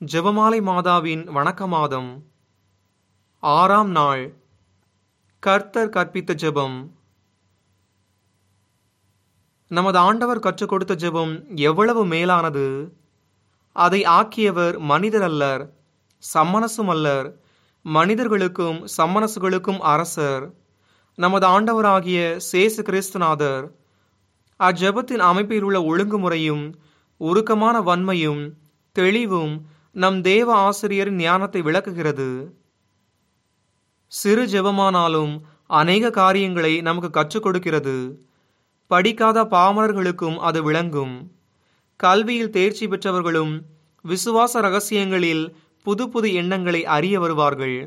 ஜெபமாலை மாதாவின் வணக்க மாதம் ஆறாம் நாள். கர்த்தர் கற்பித்த ஜெபம். நமது ஆண்டவர் கற்றுக் கொடுத்த ஜெபம் எவ்வளவு மேலானது. அதை ஆக்கியவர் மனிதர் அல்லர் சம்மனசும் அல்லர் மனிதர்களுக்கும் சம்மனசுகளுக்கும் அரசர். நமது ஆண்டவராகிய சேசு கிறிஸ்துநாதர் அஜெபத்தின் அமைப்பில் உள்ள ஒழுங்குமுறையும் உருக்கமான வன்மையும் தெளிவும் நம் தேவ ஆசிரியரின் ஞானத்தை விளக்குகிறது. சிறு ஜெபமானாலும் அநேக காரியங்களை நமக்கு கற்றுக் கொடுக்கிறது. படிக்காத பாமரர்களுக்கும் அது விளங்கும். கல்வியில் தேர்ச்சி பெற்றவர்களும் விசுவாச ரகசியங்களில் புது புது எண்ணங்களை அறிய வருவார்கள்.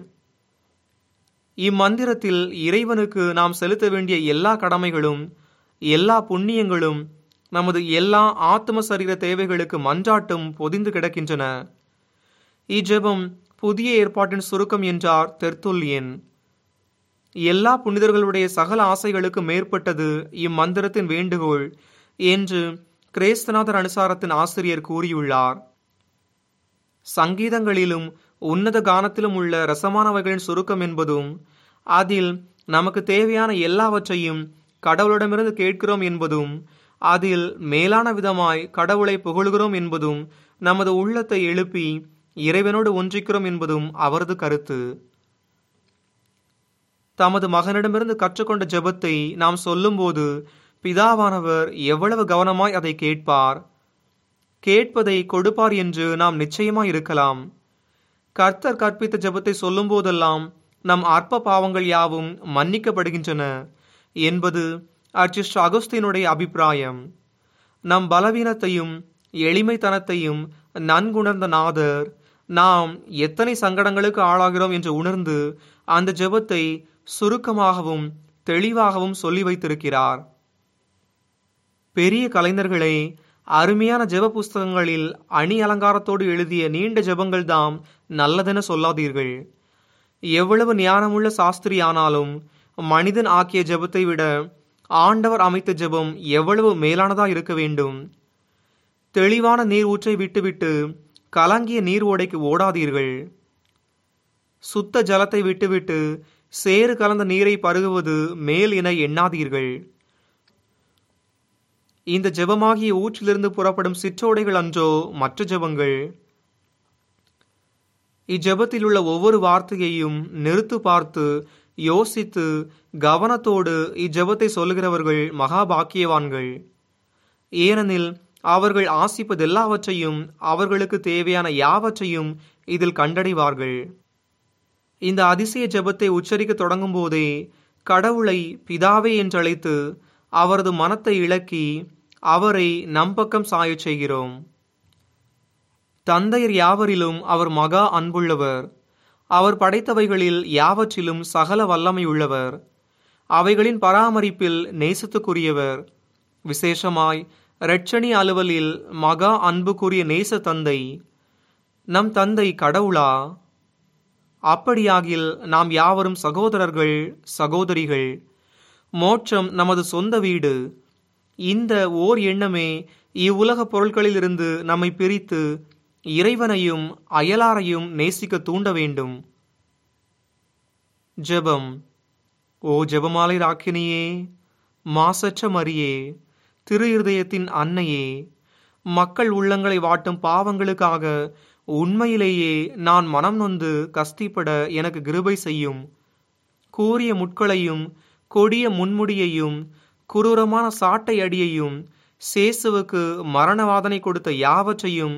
இம்மந்திரத்தில் இறைவனுக்கு நாம் செலுத்த வேண்டிய எல்லா கடமைகளும் எல்லா புண்ணியங்களும் நமது எல்லா ஆத்ம சரீர தேவைகளுக்கு மன்றாட்டும் பொதிந்து கிடக்கின்றன. இஜெபம் புதிய ஏற்பாட்டின் சுருக்கம் என்றார் தெர்த்துல்யன் எல்லா புனிதர்களுடைய சகல ஆசைகளுக்கு மேற்பட்டது இம்மந்திரத்தின் வேண்டுகோள் என்று கிரேஸ்தநாதர் அனுசாரத்தின் ஆசிரியர் கூறியுள்ளார். சங்கீதங்களிலும் உன்னத கானத்திலும் உள்ள ரசமானவைகளின் சுருக்கம் என்பதும் அதில் நமக்கு தேவையான எல்லாவற்றையும் கடவுளிடமிருந்து கேட்கிறோம் என்பதும் அதில் மேலான விதமாய் கடவுளை புகழுகிறோம் என்பதும் நமது உள்ளத்தை எழுப்பி இறைவனோடு ஒன்றிக்கிறோம் என்பதும் அவரது கருத்து. தமது மகனிடமிருந்து கற்றுக்கொண்ட ஜெபத்தை நாம் சொல்லும்போது பிதாவானவர் எவ்வளவு கவனமாய் அதை கேட்பார். கேட்பதை கொடுப்பார் என்று நாம் நிச்சயமாய் இருக்கலாம். கர்த்தர் கற்பித்த ஜெபத்தை சொல்லும் போதெல்லாம் நம் அற்ப பாவங்கள் யாவும் மன்னிக்கப்படுகின்றன என்பது அர்ச்சிஸ்ட் அகஸ்தினுடைய அபிப்பிராயம். நம் பலவீனத்தையும் எளிமைத்தனத்தையும் நன்குணர்ந்த நாதர் நாம் எத்தனை சங்கடங்களுக்கு ஆளாகிறோம் என்று உணர்ந்து அந்த ஜெபத்தை சுருக்கமாகவும் தெளிவாகவும் சொல்லி வைத்திருக்கிறார். பெரிய கலைஞர்களே அருமையான ஜெப புஸ்தகங்களில் அணி அலங்காரத்தோடு எழுதிய நீண்ட ஜெபங்கள் தாம் நல்லதென சொல்லாதீர்கள். எவ்வளவு ஞானமுள்ள சாஸ்திரி ஆனாலும் மனிதன் ஆக்கிய ஜெபத்தை விட ஆண்டவர் அமைத்த ஜெபம் எவ்வளவு மேலானதாக இருக்க வேண்டும். தெளிவான நீர் ஊற்றை விட்டுவிட்டு கலங்கிய நீர் ஓடைக்கு ஓடாதீர்கள். சுத்த ஜலத்தை விட்டுவிட்டு சேறு கலந்த நீரை பருகுவது மேல் என எண்ணாதீர்கள். இந்த ஜெபமாகிய ஊற்றிலிருந்து புறப்படும் சிற்றோடைகள் அன்றோ மற்ற ஜெபங்கள். இஜெபத்தில் உள்ள ஒவ்வொரு வார்த்தையையும் நிறுத்து பார்த்து யோசித்து கவனத்தோடு இஜெபத்தை சொல்லுகிறவர்கள் மகாபாக்கியவான்கள். ஏனெனில் அவர்கள் ஆசிப்பதெல்லாவற்றையும் அவர்களுக்கு தேவையான யாவற்றையும் இதில் கண்டடைவார்கள். இந்த அதிசய ஜெபத்தை உச்சரிக்க தொடங்கும் போதே கடவுளை பிதாவே என்றழைத்து அவரது மனத்தை இழக்கி அவரை நம்பக்கம் சாயச் செய்கிறோம். தந்தையர் யாவரிலும் அவர் மகா அன்புள்ளவர். அவர் படைத்தவைகளில் யாவற்றிலும் சகல வல்லமை உள்ளவர். அவைகளின் பராமரிப்பில் நேசத்துக்குரியவர். விசேஷமாய் இரட்சணி அலுவலில் மகா அன்புக்குரிய நேச தந்தை நம் தந்தை கடவுளா அப்படியாகில் நாம் யாவரும் சகோதரர்கள் சகோதரிகள் மோட்சம் நமது சொந்த வீடு. இந்த ஓர் எண்ணமே இவ்வுலக பொருட்களிலிருந்து நம்மை பிரித்து இறைவனையும் அயலாரையும் நேசிக்க தூண்ட வேண்டும். ஜெபம். ஓ ஜெபமாலை ராக்கினியே மாசற்ற மரியே திரு இருதயத்தின் அன்னையே மக்கள் உள்ளங்களை வாட்டும் பாவங்களுக்காக உண்மையிலேயே நான் மனம் நொந்து கஸ்திப்பட எனக்கு கிருபை செய்யும். கூறிய முட்களையும் கொடிய முன்முடியையும் குரூரமான சாட்டை அடியையும் சேசுவுக்கு மரணவாதனை கொடுத்த யாவற்றையும்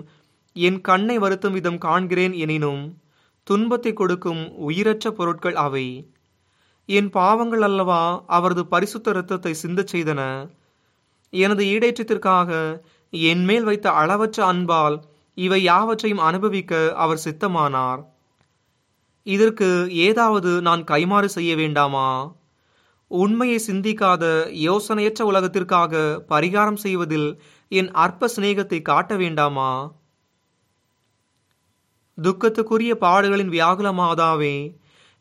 என் கண்ணை வருத்தும் விதம் காண்கிறேன் எனினும் துன்பத்தை கொடுக்கும் உயிரற்ற பொருட்கள் அவை. என் பாவங்கள் அல்லவா அவரது பரிசுத்த இரத்தத்தை சிந்தச் செய்தன? எனது ஈடேற்றத்திற்காக என்மேல் வைத்த அளவற்ற அன்பால் இவை யாவற்றையும் அனுபவிக்க அவர் சித்தமானார். இதற்கு ஏதாவது நான் கைமாறு செய்ய வேண்டாமா? உண்மையை சிந்திக்காத யோசனையற்ற உலகத்திற்காக பரிகாரம் செய்வதில் என் அற்ப சிநேகத்தை காட்ட வேண்டாமா? துக்கத்துக்குரிய பாடுகளின் வியாகுலமாதாவே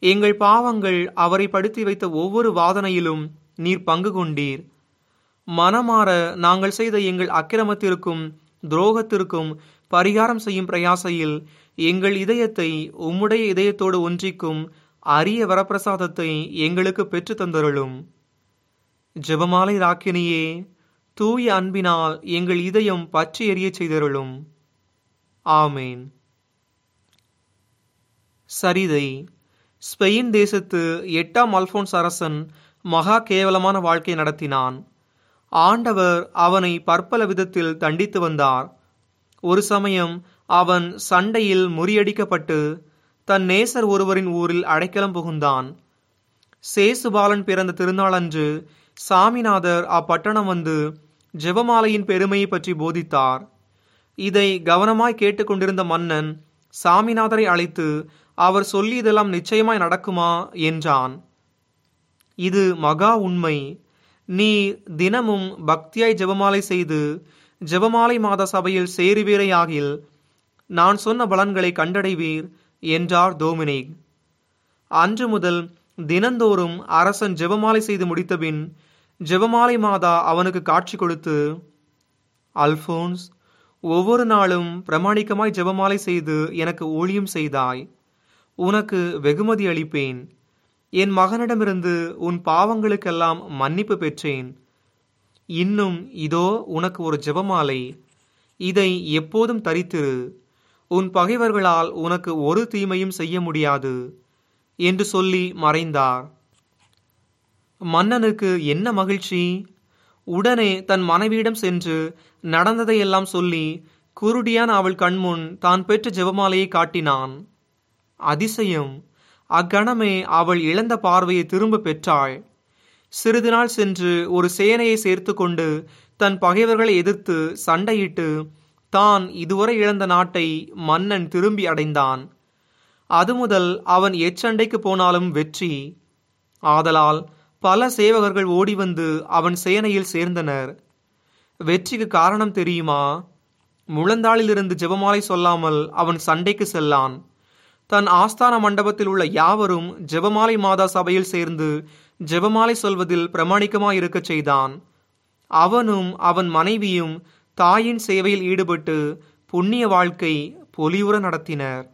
எங்கள் பாவங்கள் அவரை படுத்தி வைத்த ஒவ்வொரு வாதனையிலும் நீர் பங்கு கொண்டீர். மனமாற நாங்கள் செய்த எங்கள் அக்கிரமத்திற்கும் துரோகத்திற்கும் பரிகாரம் செய்யும் பிரயாசையில் எங்கள் இதயத்தை உம்முடைய இதயத்தோடு ஒன்றிக்கும் அரிய வரப்பிரசாதத்தை எங்களுக்கு பெற்று தந்தருளும். ஜெபமாலை ராக்கினியே தூய அன்பினால் எங்கள் இதயம் பற்றி எரிய செய்தருளும். ஆமேன். சரிதை ஸ்பெயின் தேசத்து எட்டாம் அல்போன்ஸ் அரசன் மகா கேவலமான வாழ்க்கை நடத்தினான். ஆண்டவர் அவனை பற்பல விதத்தில் தண்டித்து வந்தார். ஒரு சமயம் அவன் சண்டையில் முறியடிக்கப்பட்டு தன் நேசர் ஒருவரின் ஊரில் அடைக்கலம் புகுந்தான். சேசுபாலன் பிறந்த திருநாளன்று சாமிநாதர் அப்பட்டணம் வந்து ஜெபமாலையின் பெருமையை பற்றி போதித்தார். இதை கவனமாய் கேட்டுக்கொண்டிருந்த மன்னன் சாமிநாதரை அழைத்து அவர் சொல்லியதெல்லாம் நிச்சயமாய் நடக்குமா? என்றான். இது மகா உண்மை. நீ தினமும் பக்தியாய் ஜெபமாலை செய்து ஜெபமாலை மாத சபையில் சேருவீரையாகில் நான் சொன்ன பலன்களை கண்டடைவீர் என்றார் டோமினிக் அன்று முதல் தினந்தோறும் அரசன் ஜெபமாலை செய்து முடித்தபின் ஜெபமாலை மாதா அவனுக்கு காட்சி கொடுத்து அல்போன்ஸ் ஒவ்வொரு நாளும் பிரமாணிக்கமாய் ஜெபமாலை செய்து எனக்கு ஊழியம் செய்தாய். உனக்கு வெகுமதி அளிப்பேன். என் மகனிடமிருந்து உன் பாவங்களுக்கெல்லாம் மன்னிப்பு பெற்றேன். இன்னும் இதோ உனக்கு ஒரு ஜெபமாலை. இதை எப்போதும் தரித்திரு. உன் பகைவர்களால் உனக்கு ஒரு தீமையும் செய்ய முடியாது என்று சொல்லி மறைந்தார். மன்னனுக்கு என்ன மகிழ்ச்சி? உடனே தன் மனைவியிடம் சென்று நடந்ததையெல்லாம் சொல்லி குருடியான அவள் கண்முன் தான் பெற்ற ஜெபமாலையை காட்டினான். அதிசயம். அக்கணமே அவள் இழந்த பார்வையை திரும்ப பெற்றாள். சிறிது நாள் சென்று ஒரு சேனையை சேர்த்து கொண்டு தன் பகைவர்களை எதிர்த்து சண்டையிட்டு தான் இதுவரை இழந்த நாட்டை மன்னன் திரும்பி அடைந்தான். அது முதல் அவன் எச்சண்டைக்கு போனாலும் வெற்றி. ஆதலால் பல சேவகர்கள் ஓடி வந்து அவன் சேனையில் சேர்ந்தனர். வெற்றிக்கு காரணம் தெரியுமா? முழந்தாளிலிருந்து ஜெபமாலை சொல்லாமல் அவன் சண்டைக்கு செல்லான். தன் ஆஸ்தான மண்டபத்தில் உள்ள யாவரும் ஜெபமாலை மாதா சபையில் சேர்ந்து ஜெபமாலை சொல்வதில் பிரமாணிக்கமாயிருக்கச் செய்தான். அவனும் அவன் மனைவியும் தாயின் சேவையில் ஈடுபட்டு புண்ணிய வாழ்க்கை பொலிவுற நடத்தினர்.